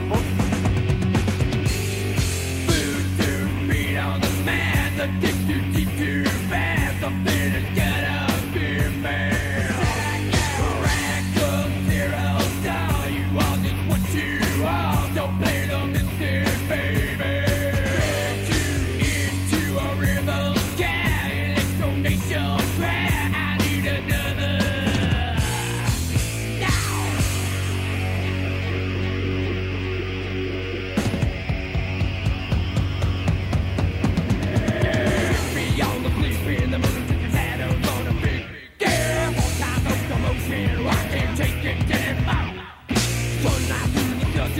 trouble. Food to feed on the man, the dick to deep to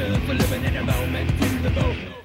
stood for living in a moment in the moment.